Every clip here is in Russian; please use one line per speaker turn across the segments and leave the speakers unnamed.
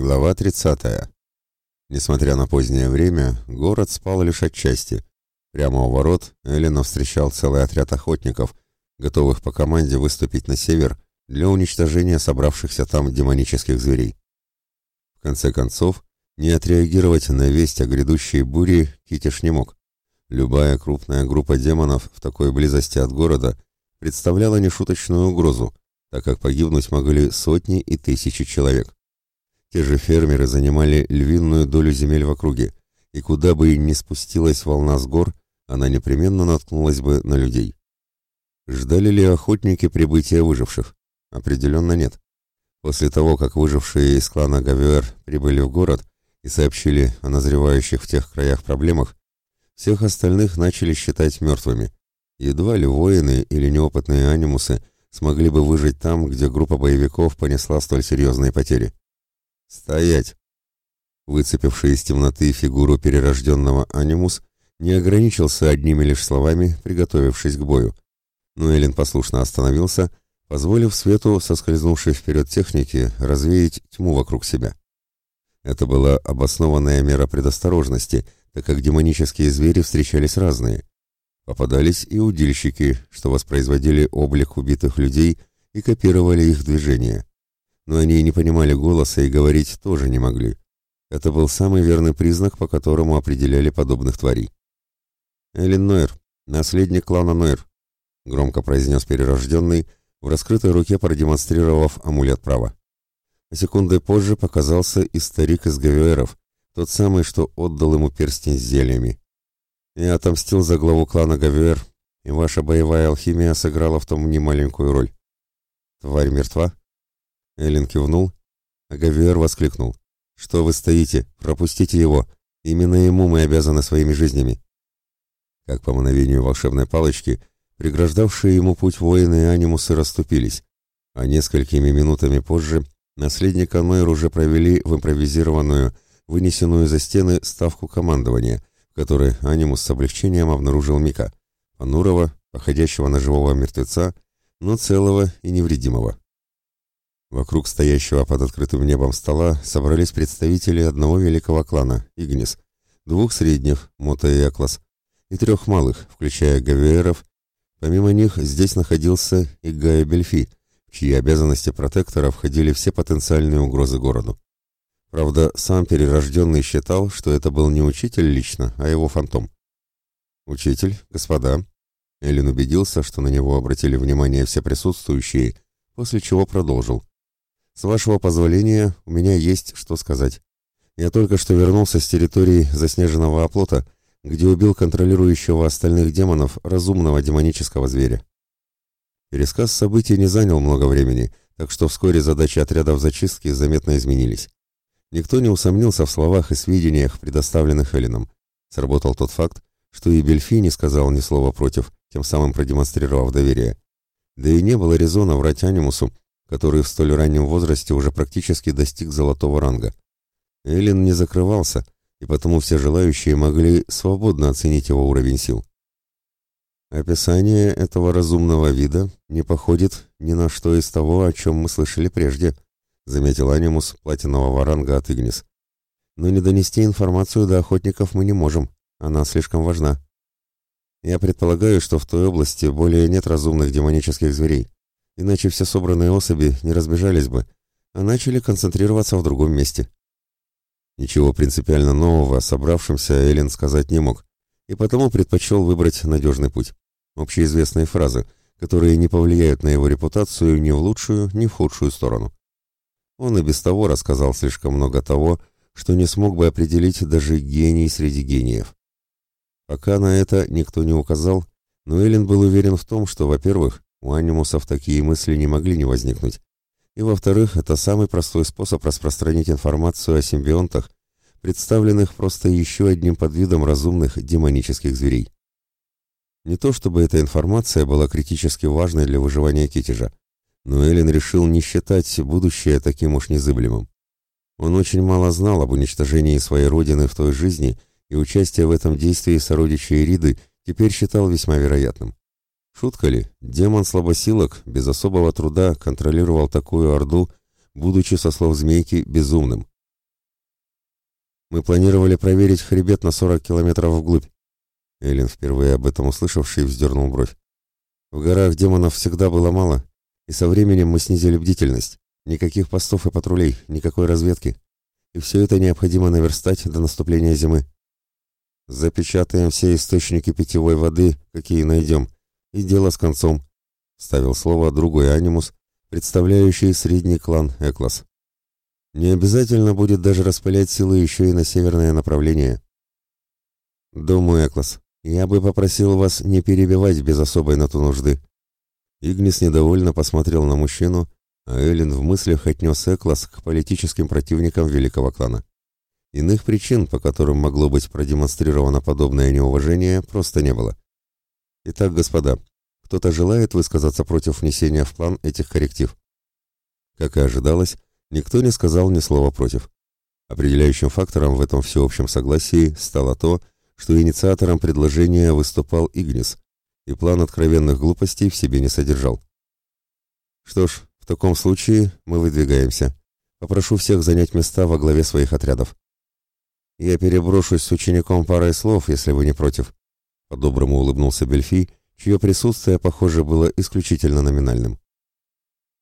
Глава 30. Несмотря на позднее время, город спал лишь отчасти. Прямо у ворот Эллина встречал целый отряд охотников, готовых по команде выступить на север для уничтожения собравшихся там демонических зверей. В конце концов, не отреагировать на весть о грядущей буре Китиш не мог. Любая крупная группа демонов в такой близости от города представляла нешуточную угрозу, так как погибнуть могли сотни и тысячи человек. Те же фермеры занимали львиную долю земель в округе, и куда бы ни спустилась волна с гор, она непременно наткнулась бы на людей. Ждали ли охотники прибытия выживших? Определенно нет. После того, как выжившие из клана Гавюэр прибыли в город и сообщили о назревающих в тех краях проблемах, всех остальных начали считать мертвыми. Едва ли воины или неопытные анимусы смогли бы выжить там, где группа боевиков понесла столь серьезные потери. «Стоять!» Выцепивший из темноты фигуру перерожденного анимус не ограничился одними лишь словами, приготовившись к бою. Но Эллен послушно остановился, позволив свету, соскользнувшей вперед техники, развеять тьму вокруг себя. Это была обоснованная мера предосторожности, так как демонические звери встречались разные. Попадались и удильщики, что воспроизводили облик убитых людей и копировали их движения но они не понимали голоса и говорить тоже не могли. Это был самый верный признак, по которому определяли подобных тварей. «Эллен Нойер, наследник клана Нойер», — громко произнес перерожденный, в раскрытой руке продемонстрировав амулет права. А секунды позже показался и старик из Гавиэров, тот самый, что отдал ему перстень с зельями. «Я отомстил за главу клана Гавиэр, и ваша боевая алхимия сыграла в том немаленькую роль. Тварь мертва?» Эллен кивнул, а Гавиер воскликнул. «Что вы стоите? Пропустите его! Именно ему мы обязаны своими жизнями!» Как по мановению волшебной палочки, преграждавшие ему путь воины и анимусы расступились, а несколькими минутами позже наследника Нойр уже провели в импровизированную, вынесенную за стены ставку командования, в которой анимус с облегчением обнаружил Мика, понурого, походящего на живого мертвеца, но целого и невредимого. Вокруг стоящего под открытым небом стола собрались представители одного великого клана, Игнис, двух средних, Мота и Эклас, и трех малых, включая Гавиеров. Помимо них здесь находился и Гая Бельфи, в чьи обязанности протектора входили все потенциальные угрозы городу. Правда, сам перерожденный считал, что это был не учитель лично, а его фантом. «Учитель, господа», Эллен убедился, что на него обратили внимание все присутствующие, после чего продолжил. С вашего позволения, у меня есть что сказать. Я только что вернулся с территории заснеженного оплота, где убил контролирующего остальных демонов разумного демонического зверя. Пересказ событий не занял много времени, так что вскоре задачи отрядов зачистки заметно изменились. Никто не усомнился в словах и сведениях, предоставленных Эллином. Сработал тот факт, что и Бельфи не сказал ни слова против, тем самым продемонстрировав доверие. Да и не было резона врать Анимусу, который в столь раннем возрасте уже практически достиг золотого ранга. Эллен не закрывался, и потому все желающие могли свободно оценить его уровень сил. Описание этого разумного вида не походит ни на что из того, о чем мы слышали прежде, заметил анимус платинового ранга от Игнис. Но не донести информацию до охотников мы не можем, она слишком важна. Я предполагаю, что в той области более нет разумных демонических зверей иначе все собранные особи не разбежались бы, а начали концентрироваться в другом месте. Ничего принципиально нового собравшимся Эллен сказать не мог, и потому предпочел выбрать надежный путь. Общеизвестные фразы, которые не повлияют на его репутацию ни в лучшую, ни в худшую сторону. Он и без того рассказал слишком много того, что не смог бы определить даже гений среди гениев. Пока на это никто не указал, но Эллен был уверен в том, что, во-первых, у анимусов такие мысли не могли не возникнуть. И во-вторых, это самый простой способ распространить информацию о симбионтах, представленных просто еще одним подвидом разумных демонических зверей. Не то чтобы эта информация была критически важной для выживания Китежа, но Эллен решил не считать будущее таким уж незыблемым. Он очень мало знал об уничтожении своей родины в той жизни, и участие в этом действии сородичей Риды теперь считал весьма вероятным. Шутка ли, демон слабосилок без особого труда контролировал такую орду, будучи, со слов змейки, безумным. Мы планировали проверить хребет на 40 километров вглубь. Эллен, впервые об этом услышавший, вздернул бровь. В горах демонов всегда было мало, и со временем мы снизили бдительность. Никаких постов и патрулей, никакой разведки. И все это необходимо наверстать до наступления зимы. Запечатаем все источники питьевой воды, какие найдем, и дело с концом, — ставил слово другой анимус, представляющий средний клан Эклас. Не обязательно будет даже распылять силы еще и на северное направление. Думаю, Эклас, я бы попросил вас не перебивать без особой на то нужды. Игнис недовольно посмотрел на мужчину, а Эллен в мыслях отнес Эклас к политическим противникам великого клана. Иных причин, по которым могло быть продемонстрировано подобное неуважение, просто не было. Итак, господа, кто-то желает высказаться против внесения в план этих корректив? Как и ожидалось, никто не сказал ни слова против. Определяющим фактором в этом всеобщем согласии стало то, что инициатором предложения выступал Игнис, и план откровенных глупостей в себе не содержал. Что ж, в таком случае мы выдвигаемся. Попрошу всех занять места во главе своих отрядов. Я переброшусь с учеником парой слов, если вы не против. По-доброму улыбнулся Бельфи, чье присутствие, похоже, было исключительно номинальным.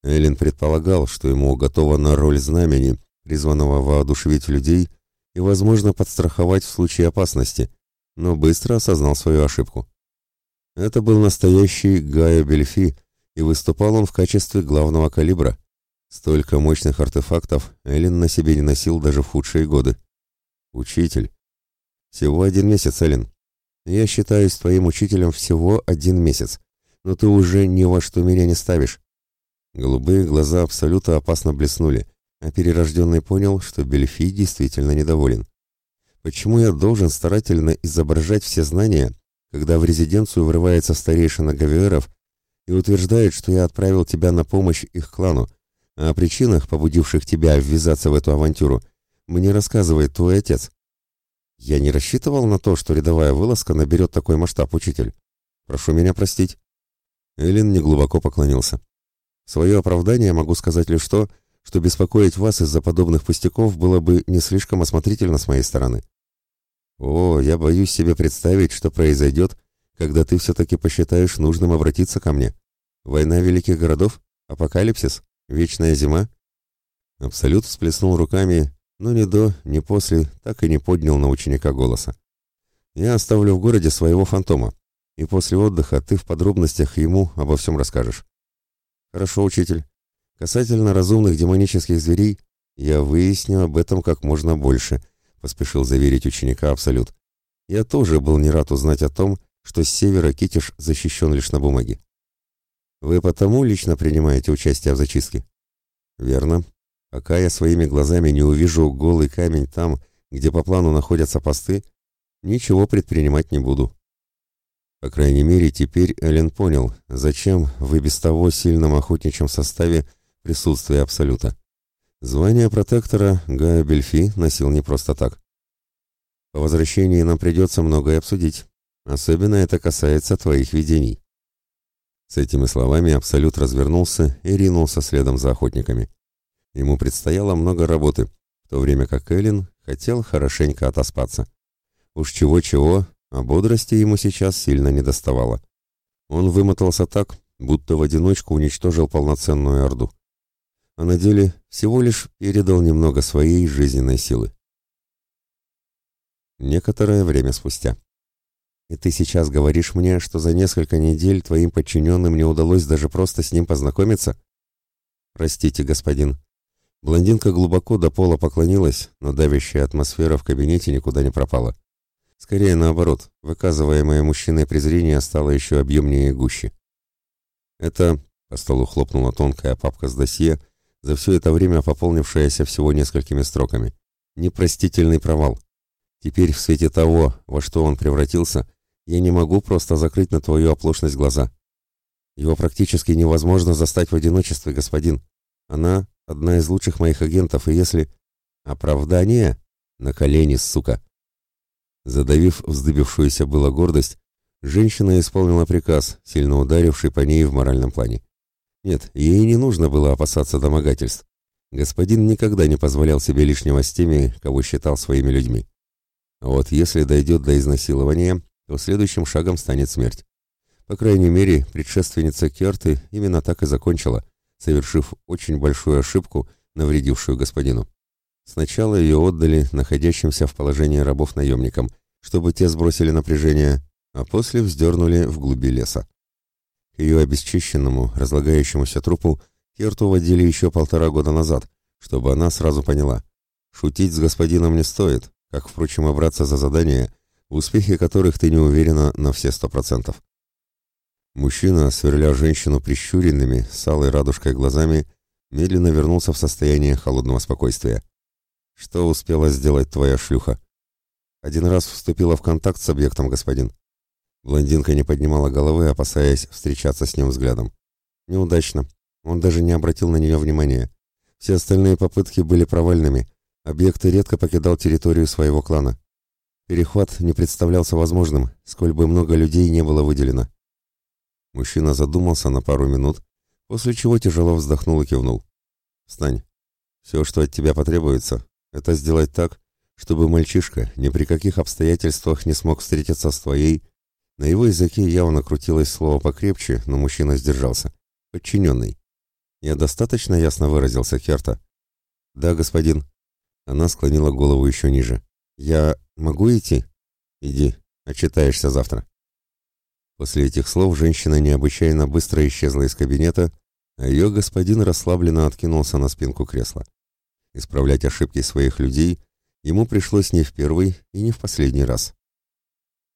Эллен предполагал, что ему уготована роль знамени, призванного воодушевить людей и, возможно, подстраховать в случае опасности, но быстро осознал свою ошибку. Это был настоящий Гайо Бельфи, и выступал он в качестве главного калибра. Столько мощных артефактов Эллен на себе не носил даже в худшие годы. Учитель. Всего один месяц, Эллен. Я считаюсь твоим учителем всего один месяц, но ты уже ни во что меня не ставишь. Голубые глаза абсолютно опасно блеснули, а перерожденный понял, что Бельфи действительно недоволен. Почему я должен старательно изображать все знания, когда в резиденцию врывается старейшина Гавиеров и утверждает, что я отправил тебя на помощь их клану, а о причинах, побудивших тебя ввязаться в эту авантюру, мне рассказывает твой отец. Я не рассчитывал на то, что рядовая вылазка наберет такой масштаб, учитель. Прошу меня простить. Эллен неглубоко поклонился. свое оправдание могу сказать лишь то, что беспокоить вас из-за подобных пустяков было бы не слишком осмотрительно с моей стороны. О, я боюсь себе представить, что произойдет, когда ты все-таки посчитаешь нужным обратиться ко мне. Война великих городов? Апокалипсис? Вечная зима? Абсолют всплеснул руками но ни до, ни после так и не поднял на ученика голоса. «Я оставлю в городе своего фантома, и после отдыха ты в подробностях ему обо всем расскажешь». «Хорошо, учитель. Касательно разумных демонических зверей, я выясню об этом как можно больше», — поспешил заверить ученика Абсолют. «Я тоже был не рад узнать о том, что с севера Китиш защищен лишь на бумаге». «Вы потому лично принимаете участие в зачистке?» «Верно. Пока я своими глазами не увижу голый камень там, где по плану находятся посты, ничего предпринимать не буду. По крайней мере, теперь Эллен понял, зачем в и без того сильном охотничьем составе присутствие Абсолюта. Звание протектора Гая Бельфи носил не просто так. По возвращении нам придется многое обсудить. Особенно это касается твоих видений. С этими словами Абсолют развернулся и ринулся следом за охотниками. Ему предстояло много работы, в то время как Эллен хотел хорошенько отоспаться. Уж чего-чего, а бодрости ему сейчас сильно не доставало. Он вымотался так, будто в одиночку уничтожил полноценную орду. А на деле всего лишь передал немного своей жизненной силы. Некоторое время спустя. «И ты сейчас говоришь мне, что за несколько недель твоим подчиненным не удалось даже просто с ним познакомиться?» «Простите, господин, Блондинка глубоко до пола поклонилась, но давящая атмосфера в кабинете никуда не пропала. Скорее наоборот, выказываемое мужчиной презрение стало еще объемнее и гуще. Это, по столу хлопнула тонкая папка с досье, за все это время пополнившаяся всего несколькими строками. Непростительный провал. Теперь в свете того, во что он превратился, я не могу просто закрыть на твою оплошность глаза. Его практически невозможно застать в одиночестве, господин. Она Одна из лучших моих агентов, и если... Оправдание? На колени, сука. Задавив вздыбившуюся было гордость, женщина исполнила приказ, сильно ударивший по ней в моральном плане. Нет, ей не нужно было опасаться домогательств. Господин никогда не позволял себе лишнего с теми, кого считал своими людьми. А вот если дойдет до изнасилования, то следующим шагом станет смерть. По крайней мере, предшественница Керты именно так и закончила, совершив очень большую ошибку, навредившую господину. Сначала ее отдали находящимся в положении рабов наемникам, чтобы те сбросили напряжение, а после вздернули в глуби леса. К ее обесчищенному, разлагающемуся трупу Керту водили еще полтора года назад, чтобы она сразу поняла. Шутить с господином не стоит, как, впрочем, и браться за задания, в успехе которых ты не уверена на все сто процентов. Мужчина, сверля женщину прищуренными, с алой радужкой глазами, медленно вернулся в состояние холодного спокойствия. «Что успела сделать твоя шлюха?» «Один раз вступила в контакт с объектом, господин». Блондинка не поднимала головы, опасаясь встречаться с ним взглядом. «Неудачно. Он даже не обратил на нее внимания. Все остальные попытки были провальными. Объект редко покидал территорию своего клана. Перехват не представлялся возможным, сколь бы много людей не было выделено. Мужчина задумался на пару минут, после чего тяжело вздохнул и кивнул. «Встань. Все, что от тебя потребуется, это сделать так, чтобы мальчишка ни при каких обстоятельствах не смог встретиться с твоей...» На его языке явно крутилось слово покрепче, но мужчина сдержался. «Подчиненный». «Я достаточно ясно выразился, Керта?» «Да, господин». Она склонила голову еще ниже. «Я могу идти?» «Иди, отчитаешься завтра». После этих слов женщина необычайно быстро исчезла из кабинета, а ее господин расслабленно откинулся на спинку кресла. Исправлять ошибки своих людей ему пришлось не в первый и не в последний раз.